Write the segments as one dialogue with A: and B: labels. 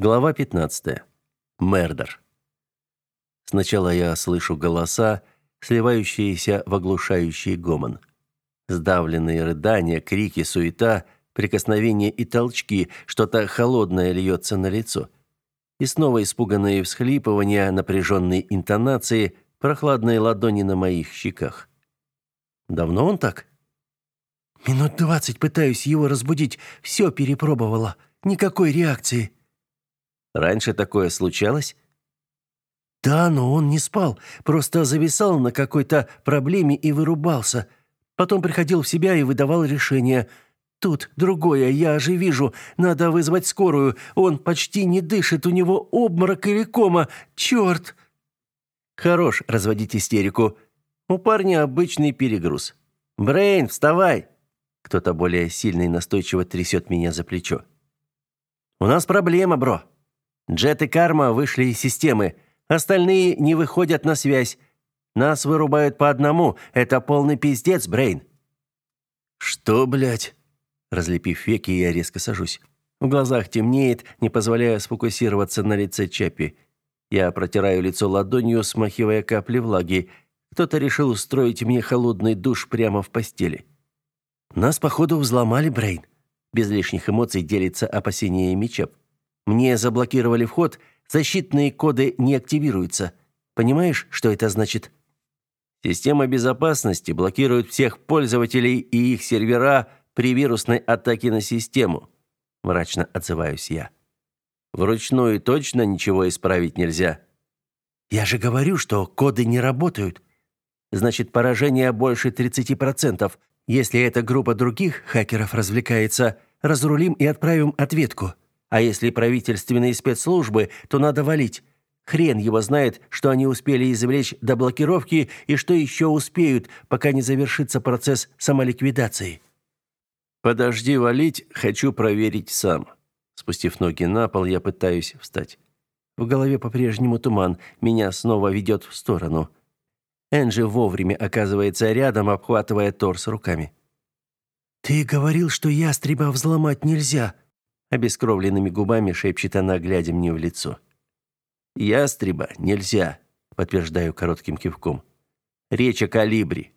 A: Глава 15. Мердер. Сначала я слышу голоса, сливающиеся в оглушающий гомон. Сдавленные рыдания, крики, суета, прикосновения и толчки, что-то холодное льется на лицо. И снова испуганные всхлипывания, напряженные интонации, прохладные ладони на моих щеках. Давно он так?
B: Минут двадцать пытаюсь его разбудить, все перепробовала. Никакой реакции.
A: Раньше такое случалось?
B: Да, но он не спал, просто зависал на какой-то проблеме и вырубался. Потом приходил в себя и выдавал решение. Тут другое, я же вижу, надо вызвать скорую. Он почти не дышит, у него обморок или кома. Черт!»
A: Хорош разводить истерику. У парня обычный перегруз. Брейн, вставай. Кто-то более сильный настойчиво трясет меня за плечо. У нас проблема, бро. Джет и Карма вышли из системы. Остальные не выходят на связь. Нас вырубают по одному. Это полный пиздец, Брейн.
B: Что, блядь?
A: Разлепив веки, я резко сажусь. В глазах темнеет, не позволяя сфокусироваться на лице Чапи. Я протираю лицо ладонью, смахивая капли влаги. Кто-то решил устроить мне холодный душ прямо в постели. Нас походу взломали, Брейн. Без лишних эмоций делится опасениями Чап. Мне заблокировали вход, защитные коды не активируются. Понимаешь, что это значит? Система безопасности блокирует всех пользователей и их сервера при вирусной атаке на систему. Мрачно отзываюсь я. Вручную точно ничего исправить нельзя.
B: Я же говорю, что коды не работают.
A: Значит, поражение больше 30%. Если эта группа других хакеров развлекается, разрулим и отправим ответку. А если правительственные спецслужбы, то надо валить. Хрен его знает, что они успели извлечь до блокировки и что еще успеют, пока не завершится процесс самоликвидации. Подожди валить, хочу проверить сам. Спустив ноги на пол, я пытаюсь встать. В голове по-прежнему туман, меня снова ведет в сторону. Энджи вовремя оказывается рядом, обхватывая торс руками.
B: «Ты говорил, что ястреба взломать нельзя»,
A: Обескровленными губами шепчет она, глядя мне в лицо. «Ястреба нельзя», — подтверждаю коротким кивком. «Речь о калибре.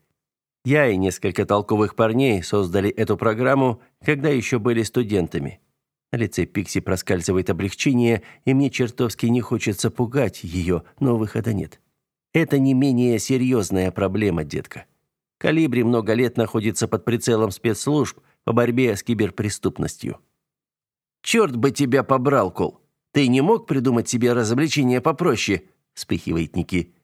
A: Я и несколько толковых парней создали эту программу, когда еще были студентами». На лице Пикси проскальзывает облегчение, и мне чертовски не хочется пугать ее, но выхода нет. Это не менее серьезная проблема, детка. Калибри много лет находится под прицелом спецслужб по борьбе с киберпреступностью. «Черт бы тебя побрал, Кол! Ты не мог придумать себе развлечение попроще?» – вспыхивает Ники.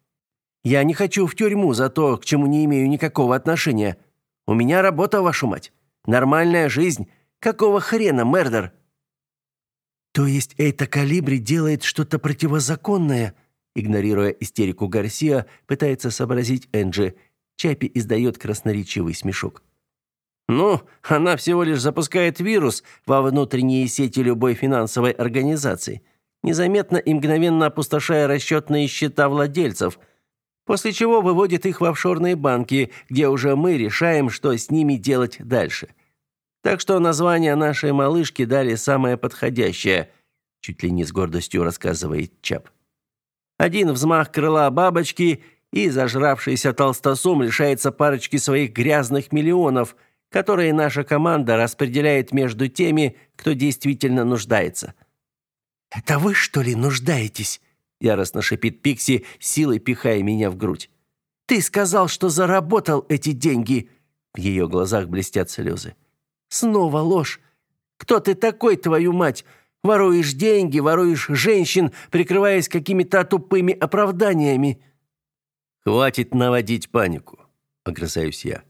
A: «Я не хочу в тюрьму за то, к чему не имею никакого отношения. У меня работа, вашу мать. Нормальная жизнь. Какого хрена, Мердер?»
B: «То есть это Калибри делает что-то противозаконное?»
A: Игнорируя истерику Гарсия, пытается сообразить Энджи. Чапи издает красноречивый смешок. Ну, она всего лишь запускает вирус во внутренние сети любой финансовой организации, незаметно и мгновенно опустошая расчетные счета владельцев, после чего выводит их в офшорные банки, где уже мы решаем, что с ними делать дальше. Так что название нашей малышки дали самое подходящее, чуть ли не с гордостью рассказывает Чап. Один взмах крыла бабочки, и зажравшийся толстосум лишается парочки своих грязных миллионов – которые наша команда распределяет между теми, кто действительно нуждается.
B: «Это вы, что ли, нуждаетесь?»
A: Яростно шипит Пикси, силой пихая меня в грудь.
B: «Ты сказал, что заработал эти деньги!»
A: В ее глазах блестят слезы.
B: «Снова ложь! Кто ты такой, твою мать? Воруешь деньги, воруешь женщин, прикрываясь какими-то тупыми оправданиями!»
A: «Хватит наводить панику!» — огрызаюсь я.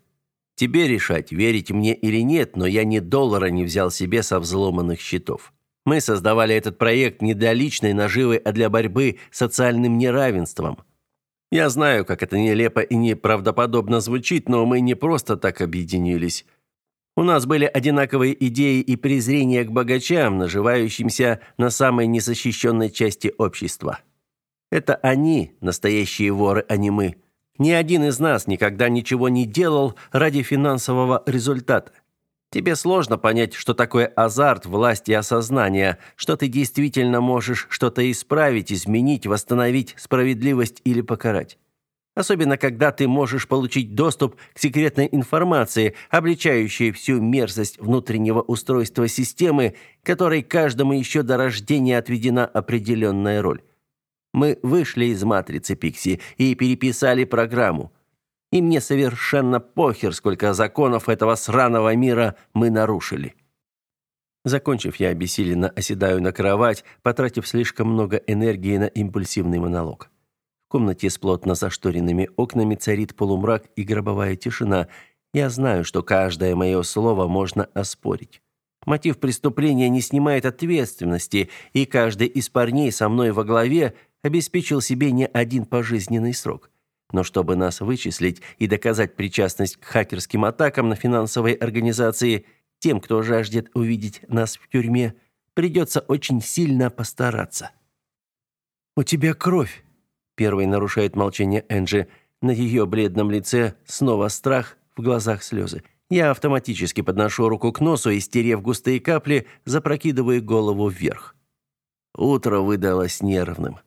A: Тебе решать, верить мне или нет, но я ни доллара не взял себе со взломанных счетов. Мы создавали этот проект не для личной наживы, а для борьбы с социальным неравенством. Я знаю, как это нелепо и неправдоподобно звучит, но мы не просто так объединились. У нас были одинаковые идеи и презрение к богачам, наживающимся на самой незащищенной части общества. Это они, настоящие воры, а не мы. Ни один из нас никогда ничего не делал ради финансового результата. Тебе сложно понять, что такое азарт, власть и осознание, что ты действительно можешь что-то исправить, изменить, восстановить справедливость или покарать. Особенно, когда ты можешь получить доступ к секретной информации, обличающей всю мерзость внутреннего устройства системы, которой каждому еще до рождения отведена определенная роль. Мы вышли из матрицы Пикси и переписали программу. И мне совершенно похер, сколько законов этого сраного мира мы нарушили. Закончив, я обессиленно оседаю на кровать, потратив слишком много энергии на импульсивный монолог. В комнате с плотно зашторенными окнами царит полумрак и гробовая тишина. Я знаю, что каждое мое слово можно оспорить. Мотив преступления не снимает ответственности, и каждый из парней со мной во главе обеспечил себе не один пожизненный срок. Но чтобы нас вычислить и доказать причастность к хакерским атакам на финансовые организации, тем, кто жаждет увидеть нас в тюрьме, придется очень сильно постараться.
B: «У тебя кровь», — первой нарушает молчание Энджи. На ее бледном лице снова страх, в глазах слезы. Я автоматически подношу руку к носу и, стерев густые капли, запрокидываю голову вверх. Утро выдалось нервным.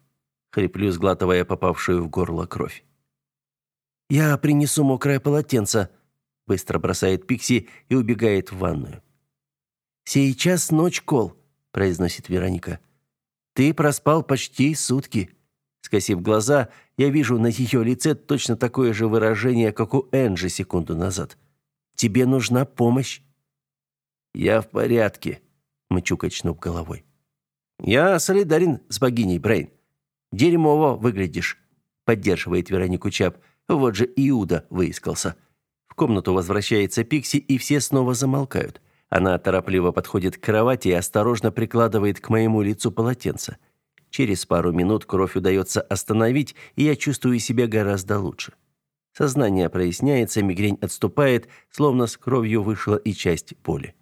B: Хриплю, сглатывая попавшую в горло кровь. «Я принесу мокрое полотенце», — быстро бросает Пикси и убегает в ванную. «Сейчас ночь, Кол», — произносит Вероника. «Ты проспал почти сутки». Скосив глаза, я вижу на ее лице точно такое же выражение, как у Энджи секунду назад. «Тебе нужна помощь». «Я в порядке», — мычу, качнув головой. «Я солидарен с богиней Брейн. Дерьмово выглядишь», — поддерживает Веронику Чап. Вот же Иуда выискался. В комнату возвращается Пикси, и все снова замолкают. Она торопливо подходит к кровати и осторожно прикладывает к моему лицу полотенце. Через пару минут кровь удается остановить, и я чувствую себя гораздо лучше. Сознание проясняется, мигрень отступает, словно с кровью вышла и часть боли.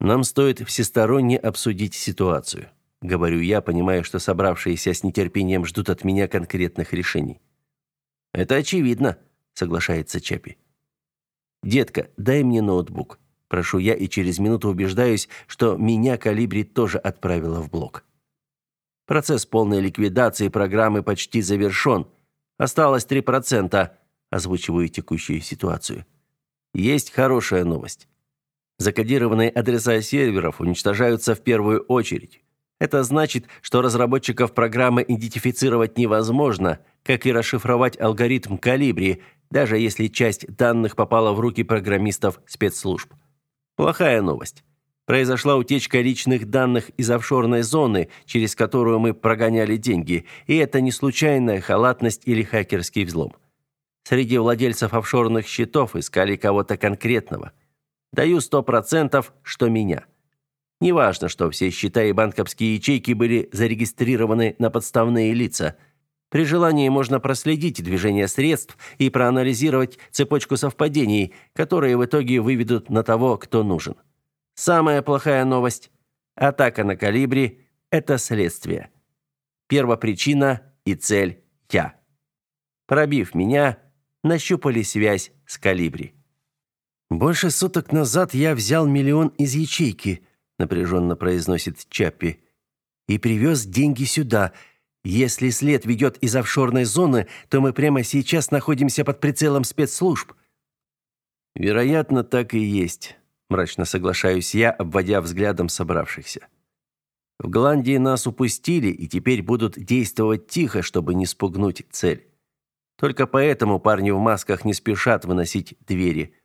B: Нам стоит всесторонне обсудить ситуацию, говорю я, понимая, что собравшиеся с нетерпением ждут от меня конкретных решений. Это очевидно, соглашается Чапи. Детка, дай мне ноутбук. Прошу я и через минуту убеждаюсь, что меня Калибри тоже отправила в блок. Процесс полной ликвидации программы почти завершен. Осталось 3%, озвучиваю текущую ситуацию. Есть хорошая новость. Закодированные адреса серверов уничтожаются в первую очередь. Это значит, что разработчиков программы идентифицировать невозможно – как и расшифровать алгоритм Калибри, даже если часть данных попала в руки программистов спецслужб. Плохая новость. Произошла утечка личных данных из офшорной зоны, через которую мы прогоняли деньги, и это не случайная халатность или хакерский взлом. Среди владельцев офшорных счетов искали кого-то конкретного. Даю сто процентов, что меня. Неважно, что все счета и банковские ячейки были зарегистрированы на подставные лица – при желании можно проследить движение средств и проанализировать цепочку совпадений, которые в итоге выведут на того, кто нужен. Самая плохая новость – атака на калибре – это следствие. Первопричина и цель – я. Пробив меня, нащупали связь с калибри. «Больше суток назад я взял миллион из ячейки», – напряженно произносит Чаппи, – «и привез деньги сюда – если след ведет из офшорной зоны, то мы прямо сейчас находимся под прицелом спецслужб. Вероятно, так и есть, мрачно соглашаюсь я, обводя взглядом собравшихся. В Голландии нас упустили и теперь будут действовать тихо, чтобы не спугнуть цель. Только поэтому парни в масках не спешат выносить двери.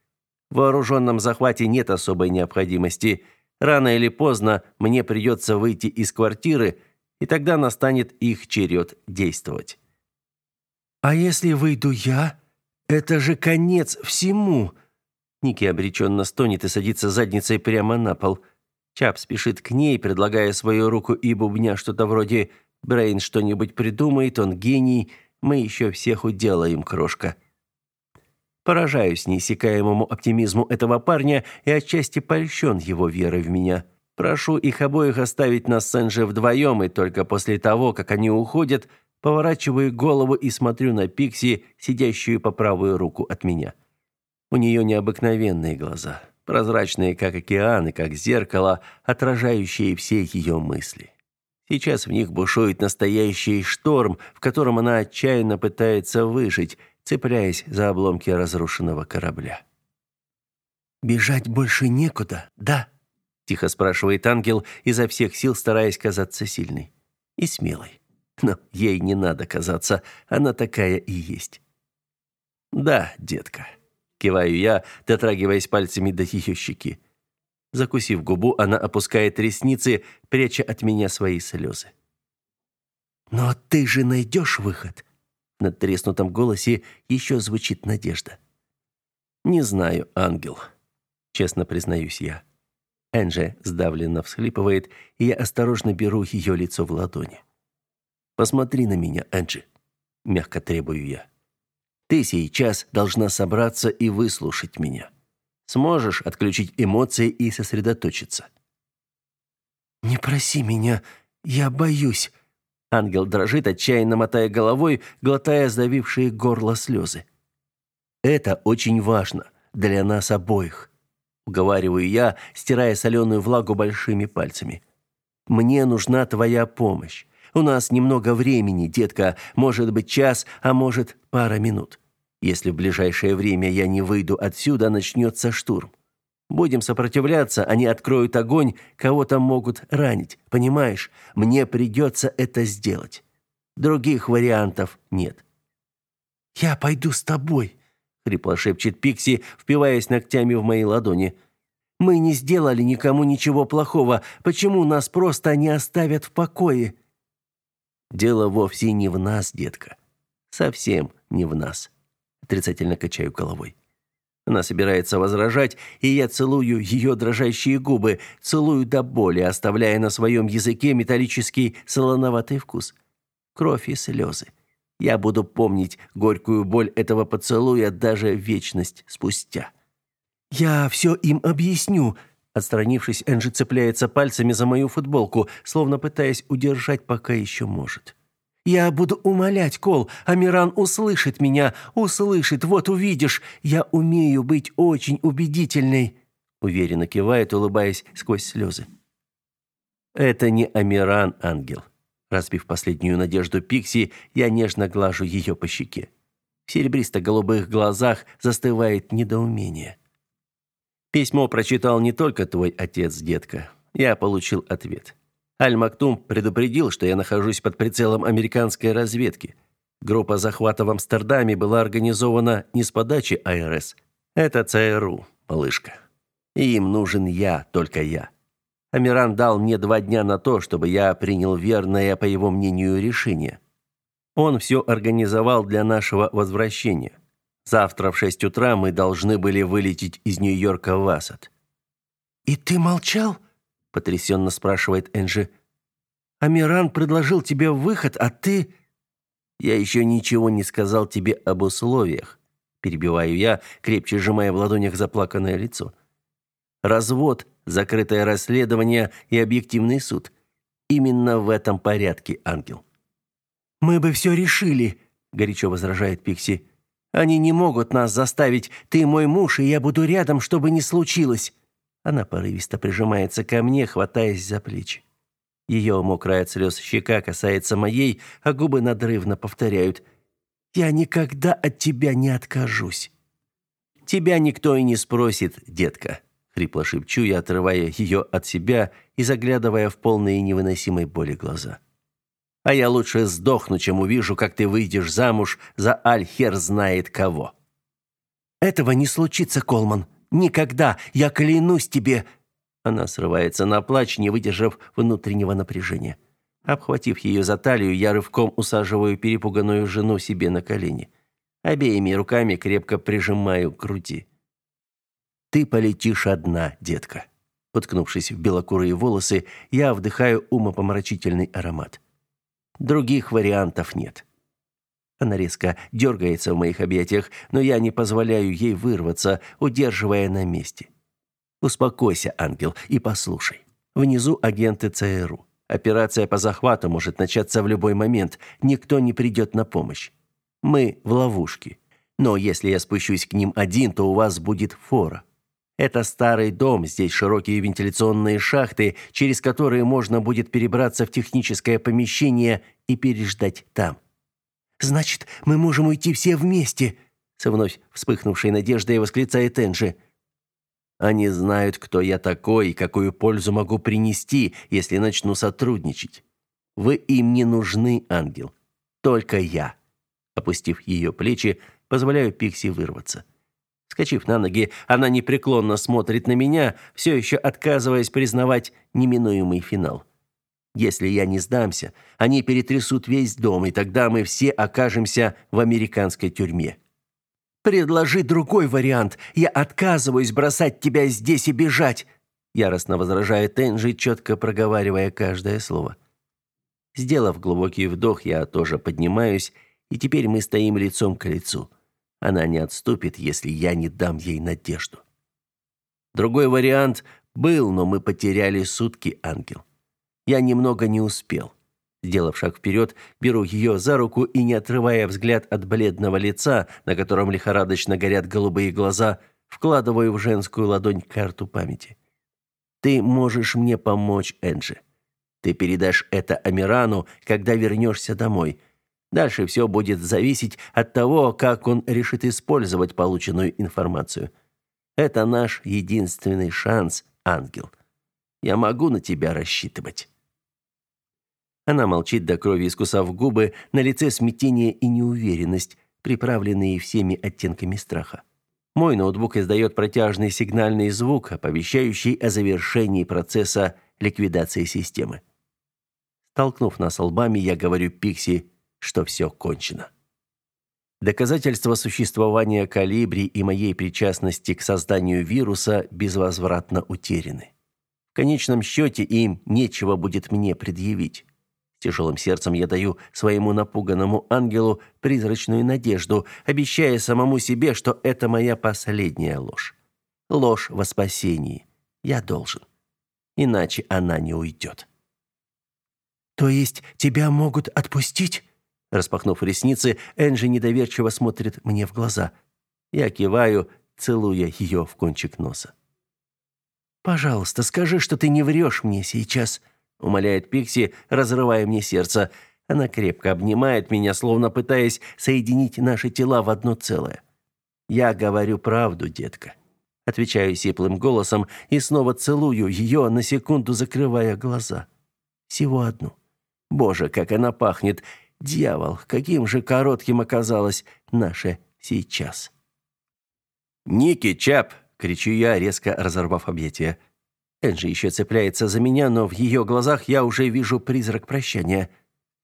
B: В вооруженном захвате нет особой необходимости. Рано или поздно мне придется выйти из квартиры и тогда настанет их черед действовать. «А если выйду я? Это же конец всему!» Ники обреченно стонет и садится задницей прямо на пол. Чап спешит к ней, предлагая свою руку и бубня что-то вроде «Брейн что-нибудь придумает, он гений, мы еще всех уделаем, крошка». Поражаюсь неиссякаемому оптимизму этого парня и отчасти польщен его верой в меня. Прошу их обоих оставить нас с Энджи вдвоем, и только после того, как они уходят, поворачиваю голову и смотрю на Пикси, сидящую по правую руку от меня. У нее необыкновенные глаза,
A: прозрачные, как океаны, как зеркало, отражающие все ее мысли. Сейчас в них бушует настоящий шторм, в котором она отчаянно пытается выжить, цепляясь за обломки разрушенного корабля.
B: «Бежать больше некуда, да?» — тихо спрашивает ангел, изо всех сил стараясь казаться сильной и смелой. Но ей не надо казаться, она такая и есть.
A: «Да, детка», — киваю я, дотрагиваясь пальцами до ее щеки. Закусив губу, она опускает ресницы, пряча от меня свои слезы.
B: «Но ты же найдешь выход!» В надтреснутом голосе еще звучит надежда.
A: «Не знаю, ангел», — честно признаюсь я. Энджи сдавленно всхлипывает, и я осторожно беру ее лицо в ладони. «Посмотри на меня, Энджи», — мягко требую я. «Ты сейчас должна собраться и выслушать меня. Сможешь отключить эмоции и сосредоточиться?»
B: «Не проси меня, я боюсь».
A: Ангел дрожит, отчаянно мотая головой, глотая сдавившие горло слезы. «Это очень важно для нас обоих», — уговариваю я, стирая соленую влагу большими пальцами. «Мне нужна твоя помощь. У нас немного времени, детка, может быть час, а может пара минут. Если в ближайшее время я не выйду отсюда, начнется штурм. Будем сопротивляться, они откроют огонь, кого-то могут ранить. Понимаешь? Мне придется это сделать. Других вариантов нет.
B: Я пойду с тобой,
A: хрипло шепчет Пикси, впиваясь ногтями в мои ладони. Мы не сделали никому ничего плохого. Почему нас просто не оставят в покое? Дело вовсе не в нас, детка. Совсем не в нас. Отрицательно качаю головой. Она собирается возражать, и я целую ее дрожащие губы, целую до боли, оставляя на своем языке металлический солоноватый вкус. Кровь и слезы. Я буду помнить горькую боль этого поцелуя даже вечность спустя.
B: «Я все им объясню»,
A: Отстранившись, Энджи цепляется пальцами за мою футболку, словно пытаясь удержать, пока еще может.
B: Я буду умолять, Кол. Амиран услышит меня, услышит. Вот увидишь, я умею быть очень убедительной.
A: Уверенно кивает, улыбаясь сквозь слезы. Это не Амиран, ангел. Разбив последнюю надежду Пикси, я нежно глажу ее по щеке. В серебристо-голубых глазах застывает недоумение. Письмо прочитал не только твой отец, детка. Я получил ответ. Аль-Мактум предупредил, что я нахожусь под прицелом американской разведки. Группа захвата в Амстердаме была организована не с подачи АРС. Это ЦРУ, малышка. И им нужен я, только я. Амиран дал мне два дня на то, чтобы я принял верное, по его мнению, решение. Он все организовал для нашего возвращения. Завтра в шесть утра мы должны были вылететь из Нью-Йорка в Асад.
B: «И ты молчал?»
A: Потрясенно спрашивает Энджи.
B: Амиран предложил тебе выход, а ты
A: Я еще ничего не сказал тебе об условиях, перебиваю я, крепче сжимая в ладонях заплаканное лицо. Развод, закрытое расследование и объективный суд. Именно в этом порядке, ангел.
B: Мы бы все решили, горячо возражает Пикси. Они не могут нас заставить. Ты мой муж, и я буду рядом, чтобы не случилось.
A: Она порывисто прижимается ко мне, хватаясь за плечи. Ее мокрая от слез щека касается моей, а губы надрывно повторяют «Я никогда от тебя не откажусь». «Тебя никто и не спросит, детка», — хрипло шепчу я, отрывая ее от себя и заглядывая в полные невыносимой боли глаза. «А я лучше сдохну, чем увижу, как ты выйдешь замуж за Альхер знает кого».
B: «Этого не случится, Колман», Никогда, я клянусь тебе!»
A: Она срывается на плач, не выдержав внутреннего напряжения. Обхватив ее за талию, я рывком усаживаю перепуганную жену себе на колени. Обеими руками крепко прижимаю к груди. «Ты полетишь одна, детка». Уткнувшись в белокурые волосы, я вдыхаю умопомрачительный аромат. Других вариантов нет. Она резко дергается в моих объятиях, но я не позволяю ей вырваться, удерживая на месте. Успокойся, ангел, и послушай. Внизу агенты ЦРУ. Операция по захвату может начаться в любой момент. Никто не придет на помощь. Мы в ловушке. Но если я спущусь к ним один, то у вас будет фора. Это старый дом, здесь широкие вентиляционные шахты, через которые можно будет перебраться в техническое помещение и переждать там.
B: Значит, мы можем уйти все вместе, с вновь вспыхнувшей надеждой восклицает Энджи.
A: Они знают, кто я такой и какую пользу могу принести, если начну сотрудничать. Вы им не нужны, ангел. Только я. Опустив ее плечи, позволяю Пикси вырваться. Скочив на ноги, она непреклонно смотрит на меня, все еще отказываясь признавать неминуемый финал. Если я не сдамся, они перетрясут весь дом, и тогда мы все окажемся в американской тюрьме.
B: Предложи другой вариант. Я отказываюсь бросать тебя здесь и бежать, яростно возражает Энджи, четко проговаривая каждое слово.
A: Сделав глубокий вдох, я тоже поднимаюсь, и теперь мы стоим лицом к лицу. Она не отступит, если я не дам ей надежду. Другой вариант был, но мы потеряли сутки, ангел. Я немного не успел. Сделав шаг вперед, беру ее за руку и, не отрывая взгляд от бледного лица, на котором лихорадочно горят голубые глаза, вкладываю в женскую ладонь карту памяти. Ты можешь мне помочь, Энджи. Ты передашь это Амирану, когда вернешься домой. Дальше все будет зависеть от того, как он решит использовать полученную информацию. Это наш единственный шанс, ангел. Я могу на тебя рассчитывать. Она молчит до крови, искусав губы, на лице смятение и неуверенность, приправленные всеми оттенками страха. Мой ноутбук издает протяжный сигнальный звук, оповещающий о завершении процесса ликвидации системы. Столкнув нас лбами, я говорю Пикси, что все кончено. Доказательства существования калибри и моей причастности к созданию вируса безвозвратно утеряны. В конечном счете им нечего будет мне предъявить. Тяжелым сердцем я даю своему напуганному ангелу призрачную надежду, обещая самому себе, что это моя последняя ложь. Ложь во спасении. Я должен. Иначе она не уйдет.
B: «То есть тебя могут отпустить?»
A: Распахнув ресницы, Энджи недоверчиво смотрит мне в глаза. Я киваю, целуя ее в кончик носа.
B: «Пожалуйста, скажи, что ты не врешь мне сейчас»,
A: умоляет Пикси, разрывая мне сердце. Она крепко обнимает меня, словно пытаясь соединить наши тела в одно целое. Я говорю правду, детка. Отвечаю сиплым голосом и снова целую ее, на секунду закрывая глаза. Всего одну. Боже, как она пахнет! Дьявол, каким же коротким оказалось наше сейчас. «Ники, Чап!» — кричу я, резко разорвав объятия. Энджи еще цепляется за меня, но в ее глазах я уже вижу призрак прощания.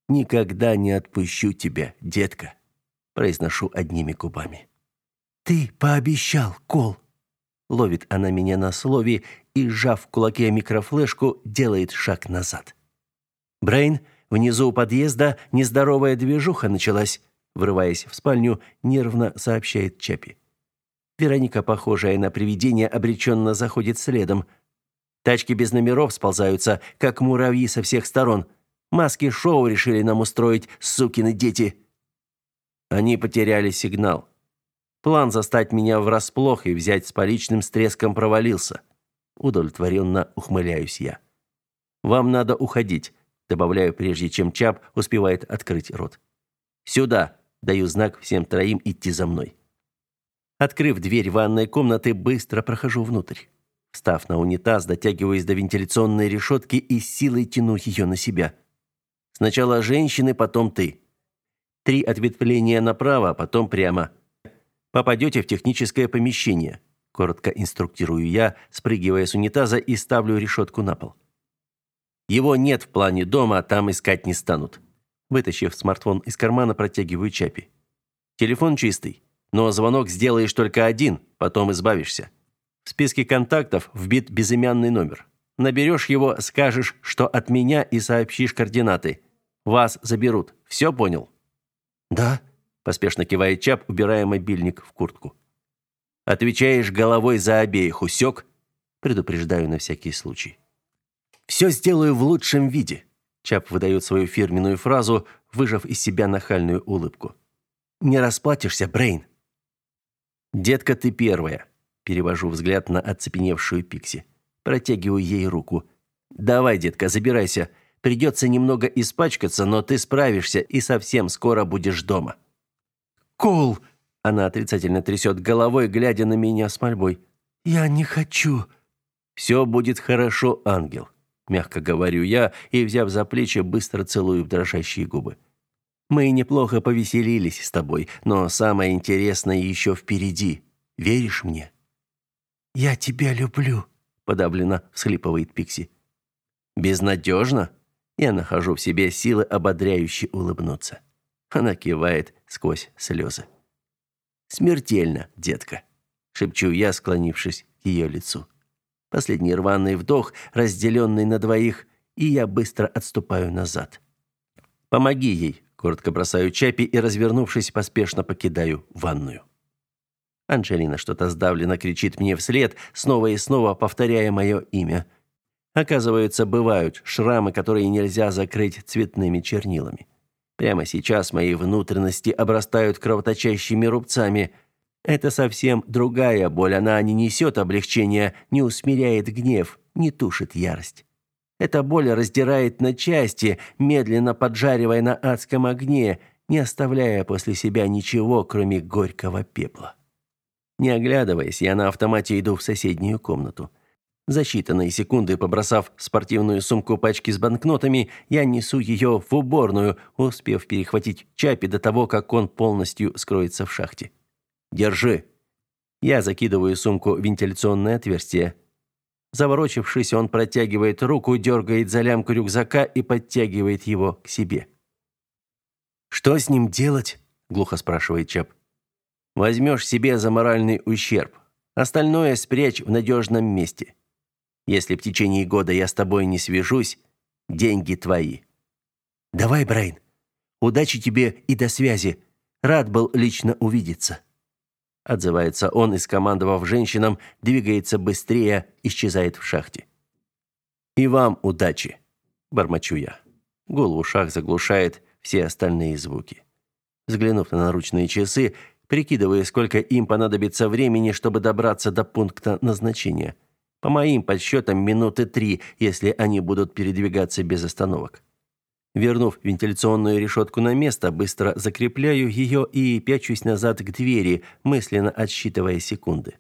A: «Никогда не отпущу тебя, детка», — произношу одними губами.
B: «Ты пообещал, Кол!»
A: Ловит она меня на слове и, сжав в кулаке микрофлешку, делает шаг назад. «Брейн, внизу у подъезда нездоровая движуха началась», врываясь в спальню, нервно сообщает Чапи. Вероника, похожая на привидение, обреченно заходит следом — Тачки без номеров сползаются, как муравьи со всех сторон. Маски шоу решили нам устроить, сукины дети. Они потеряли сигнал. План застать меня врасплох и взять с поличным с треском провалился. Удовлетворенно ухмыляюсь я. Вам надо уходить, добавляю, прежде чем Чап успевает открыть рот. Сюда, даю знак всем троим идти за мной. Открыв дверь ванной комнаты, быстро прохожу внутрь. Встав на унитаз, дотягиваюсь до вентиляционной решетки и силой тяну ее на себя. Сначала женщины, потом ты. Три ответвления направо, потом прямо. Попадете в техническое помещение. Коротко инструктирую я, спрыгивая с унитаза и ставлю решетку на пол. Его нет в плане дома, а там искать не станут. Вытащив смартфон из кармана, протягиваю Чапи. Телефон чистый, но звонок сделаешь только один, потом избавишься. В списке контактов вбит безымянный номер. Наберешь его, скажешь, что от меня и сообщишь координаты. Вас заберут. Все понял?
B: Да,
A: поспешно кивает Чап, убирая мобильник в куртку. Отвечаешь головой за обеих, усек? Предупреждаю на всякий случай. Все сделаю в лучшем виде. Чап выдает свою фирменную фразу, выжав из себя нахальную улыбку. Не расплатишься, Брейн. Детка, ты первая. Перевожу взгляд на оцепеневшую Пикси. Протягиваю ей руку. «Давай, детка, забирайся. Придется немного испачкаться, но ты справишься и совсем скоро будешь дома».
B: «Кол!»
A: Она отрицательно трясет головой, глядя на меня с мольбой.
B: «Я не хочу».
A: «Все будет хорошо, ангел», — мягко говорю я и, взяв за плечи, быстро целую в дрожащие губы. «Мы неплохо повеселились с тобой, но самое интересное еще впереди. Веришь мне?»
B: «Я тебя люблю», —
A: подавленно всхлипывает Пикси. «Безнадежно?» Я нахожу в себе силы ободряюще улыбнуться. Она кивает сквозь слезы. «Смертельно, детка», — шепчу я, склонившись к ее лицу. Последний рваный вдох, разделенный на двоих, и я быстро отступаю назад. «Помоги ей», — коротко бросаю Чапи и, развернувшись, поспешно покидаю ванную. Анжелина что-то сдавленно кричит мне вслед, снова и снова повторяя мое имя. Оказывается, бывают шрамы, которые нельзя закрыть цветными чернилами. Прямо сейчас мои внутренности обрастают кровоточащими рубцами. Это совсем другая боль, она не несет облегчения, не усмиряет гнев, не тушит ярость. Эта боль раздирает на части, медленно поджаривая на адском огне, не оставляя после себя ничего, кроме горького пепла. Не оглядываясь, я на автомате иду в соседнюю комнату. За считанные секунды, побросав спортивную сумку пачки с банкнотами, я несу ее в уборную, успев перехватить Чапи до того, как он полностью скроется в шахте. «Держи!» Я закидываю сумку в вентиляционное отверстие. Заворочившись, он протягивает руку, дергает за лямку рюкзака и подтягивает его к себе.
B: «Что с ним делать?» – глухо спрашивает Чап.
A: «Возьмешь себе за моральный ущерб. Остальное спрячь в надежном месте. Если в течение года я с тобой не свяжусь, деньги твои.
B: Давай, Брейн. Удачи тебе и до связи. Рад был лично увидеться.
A: Отзывается он и, скомандовав женщинам, двигается быстрее, исчезает в шахте. И вам удачи, бормочу я. Гул в ушах заглушает все остальные звуки. Взглянув на наручные часы, прикидывая, сколько им понадобится времени, чтобы добраться до пункта назначения – по моим подсчетам, минуты три, если они будут передвигаться без остановок. Вернув вентиляционную решетку на место, быстро закрепляю ее и пячусь назад к двери, мысленно отсчитывая секунды.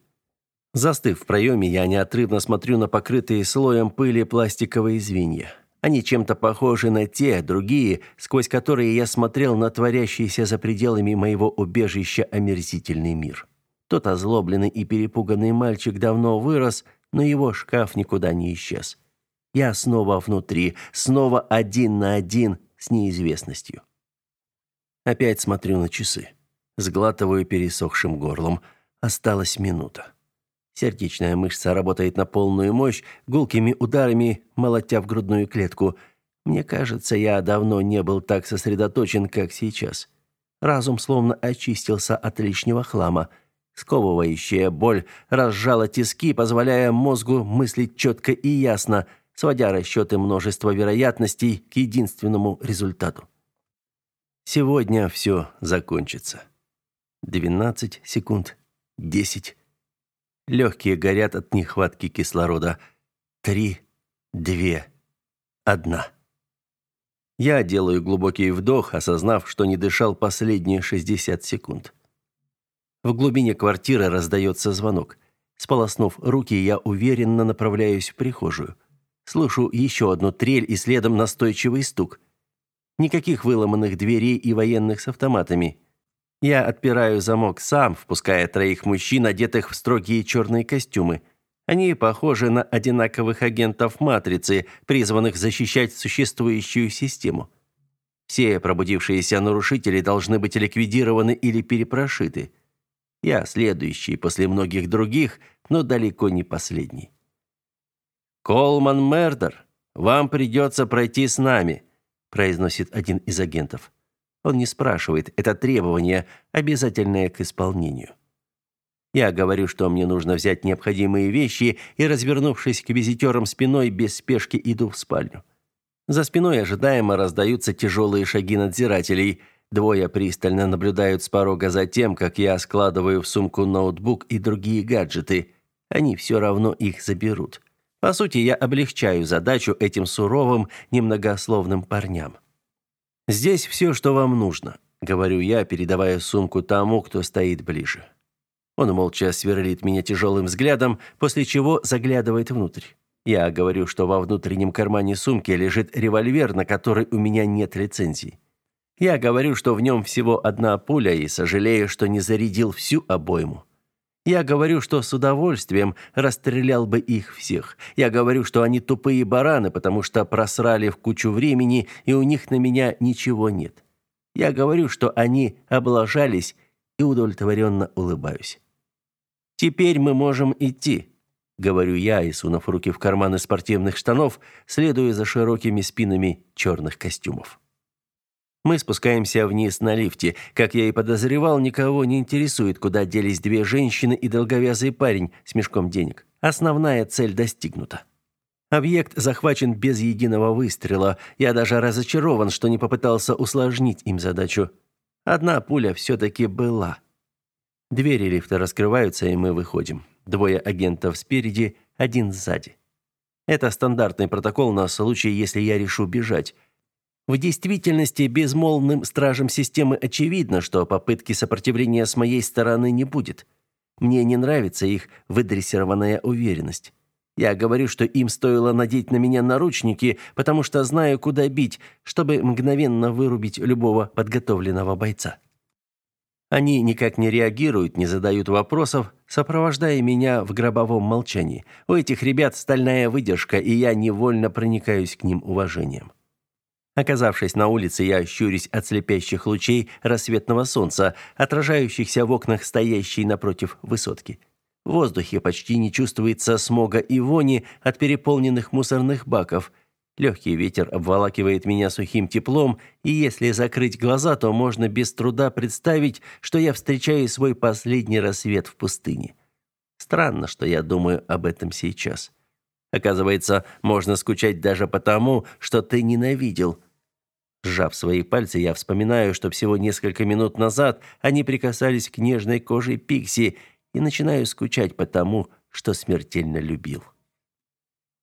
A: Застыв в проеме, я неотрывно смотрю на покрытые слоем пыли пластиковые звенья. Они чем-то похожи на те, другие, сквозь которые я смотрел на творящийся за пределами моего убежища омерзительный мир. Тот озлобленный и перепуганный мальчик давно вырос, но его шкаф никуда не исчез. Я снова внутри, снова один на один с неизвестностью. Опять смотрю на часы. Сглатываю пересохшим горлом. Осталась минута. Сердечная мышца работает на полную мощь, гулкими ударами молотя в грудную клетку. Мне кажется, я давно не был так сосредоточен, как сейчас. Разум словно очистился от лишнего хлама – Сковывающая боль разжала тиски, позволяя мозгу мыслить четко и ясно, сводя расчеты множества вероятностей к единственному результату. Сегодня все закончится. 12 секунд. 10. Легкие горят от нехватки кислорода. Три, две, одна. Я делаю глубокий вдох, осознав, что не дышал последние 60 секунд. В глубине квартиры раздается звонок. Сполоснув руки, я уверенно направляюсь в прихожую. Слышу еще одну трель и следом настойчивый стук. Никаких выломанных дверей и военных с автоматами. Я отпираю замок сам, впуская троих мужчин, одетых в строгие черные костюмы. Они похожи на одинаковых агентов матрицы, призванных защищать существующую систему. Все пробудившиеся нарушители должны быть ликвидированы или перепрошиты. Я следующий после многих других, но далеко не последний. Колман Мердер, вам придется пройти с нами, произносит один из агентов. Он не спрашивает, это требование, обязательное к исполнению. Я говорю, что мне нужно взять необходимые вещи и, развернувшись к визитерам спиной, без спешки иду в спальню. За спиной ожидаемо раздаются тяжелые шаги надзирателей – Двое пристально наблюдают с порога за тем, как я складываю в сумку ноутбук и другие гаджеты. Они все равно их заберут. По сути, я облегчаю задачу этим суровым, немногословным парням. Здесь все, что вам нужно, говорю я, передавая сумку тому, кто стоит ближе. Он молча сверлит меня тяжелым взглядом, после чего заглядывает внутрь. Я говорю, что во внутреннем кармане сумки лежит револьвер, на который у меня нет лицензии. Я говорю, что в нем всего одна пуля и сожалею, что не зарядил всю обойму. Я говорю, что с удовольствием расстрелял бы их всех. Я говорю, что они тупые бараны, потому что просрали в кучу времени, и у них на меня ничего нет. Я говорю, что они облажались, и удовлетворенно улыбаюсь. Теперь мы можем идти, говорю я и сунув руки в карманы спортивных штанов, следуя за широкими спинами черных костюмов. Мы спускаемся вниз на лифте. Как я и подозревал, никого не интересует, куда делись две женщины и долговязый парень с мешком денег. Основная цель достигнута. Объект захвачен без единого выстрела. Я даже разочарован, что не попытался усложнить им задачу. Одна пуля все-таки была. Двери лифта раскрываются, и мы выходим. Двое агентов спереди, один сзади. Это стандартный протокол на случай, если я решу бежать. В действительности безмолвным стражам системы очевидно, что попытки сопротивления с моей стороны не будет. Мне не нравится их выдрессированная уверенность. Я говорю, что им стоило надеть на меня наручники, потому что знаю, куда бить, чтобы мгновенно вырубить любого подготовленного бойца. Они никак не реагируют, не задают вопросов, сопровождая меня в гробовом молчании. У этих ребят стальная выдержка, и я невольно проникаюсь к ним уважением. Оказавшись на улице, я щурюсь от слепящих лучей рассветного солнца, отражающихся в окнах стоящей напротив высотки. В воздухе почти не чувствуется смога и вони от переполненных мусорных баков. Легкий ветер обволакивает меня сухим теплом, и если закрыть глаза, то можно без труда представить, что я встречаю свой последний рассвет в пустыне. Странно, что я думаю об этом сейчас. Оказывается, можно скучать даже потому, что ты ненавидел. Сжав свои пальцы, я вспоминаю, что всего несколько минут назад они прикасались к нежной коже Пикси, и начинаю скучать по тому, что смертельно любил.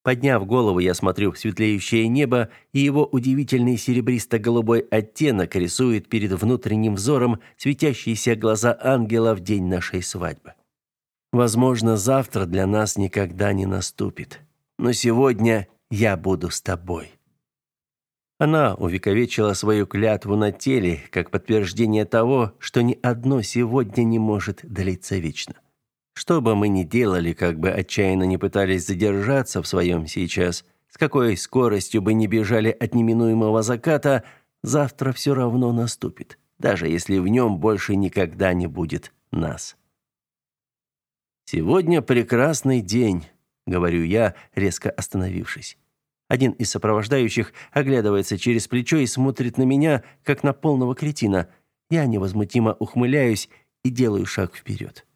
A: Подняв голову, я смотрю в светлеющее небо, и его удивительный серебристо-голубой оттенок рисует перед внутренним взором светящиеся глаза ангела в день нашей свадьбы. Возможно, завтра для нас никогда не наступит но сегодня я буду с тобой. Она увековечила свою клятву на теле, как подтверждение того, что ни одно сегодня не может длиться вечно. Что бы мы ни делали, как бы отчаянно не пытались задержаться в своем сейчас, с какой скоростью бы ни бежали от неминуемого заката, завтра все равно наступит, даже если в нем больше никогда не будет нас. Сегодня прекрасный день, говорю я, резко остановившись. Один из сопровождающих оглядывается через плечо и смотрит на меня, как на полного кретина. Я невозмутимо ухмыляюсь и делаю шаг вперед.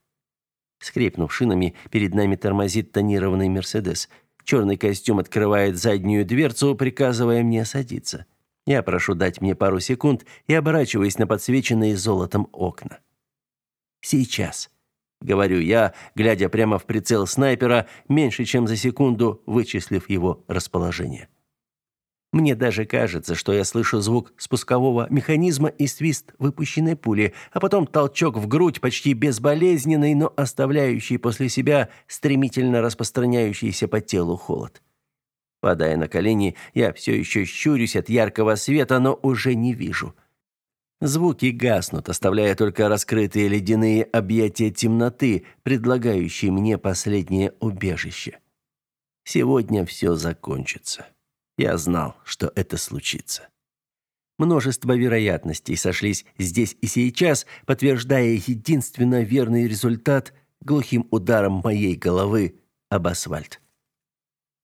A: Скрипнув шинами, перед нами тормозит тонированный «Мерседес». Черный костюм открывает заднюю дверцу, приказывая мне садиться. Я прошу дать мне пару секунд и оборачиваюсь на подсвеченные золотом окна. Сейчас говорю я, глядя прямо в прицел снайпера, меньше чем за секунду вычислив его расположение. Мне даже кажется, что я слышу звук спускового механизма и свист выпущенной пули, а потом толчок в грудь, почти безболезненный, но оставляющий после себя стремительно распространяющийся по телу холод. Падая на колени, я все еще щурюсь от яркого света, но уже не вижу. Звуки гаснут, оставляя только раскрытые ледяные объятия темноты, предлагающие мне последнее убежище. Сегодня все закончится. Я знал, что это случится. Множество вероятностей сошлись здесь и сейчас, подтверждая единственно верный результат глухим ударом моей головы об асфальт.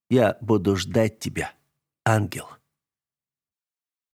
A: Я буду ждать тебя, ангел.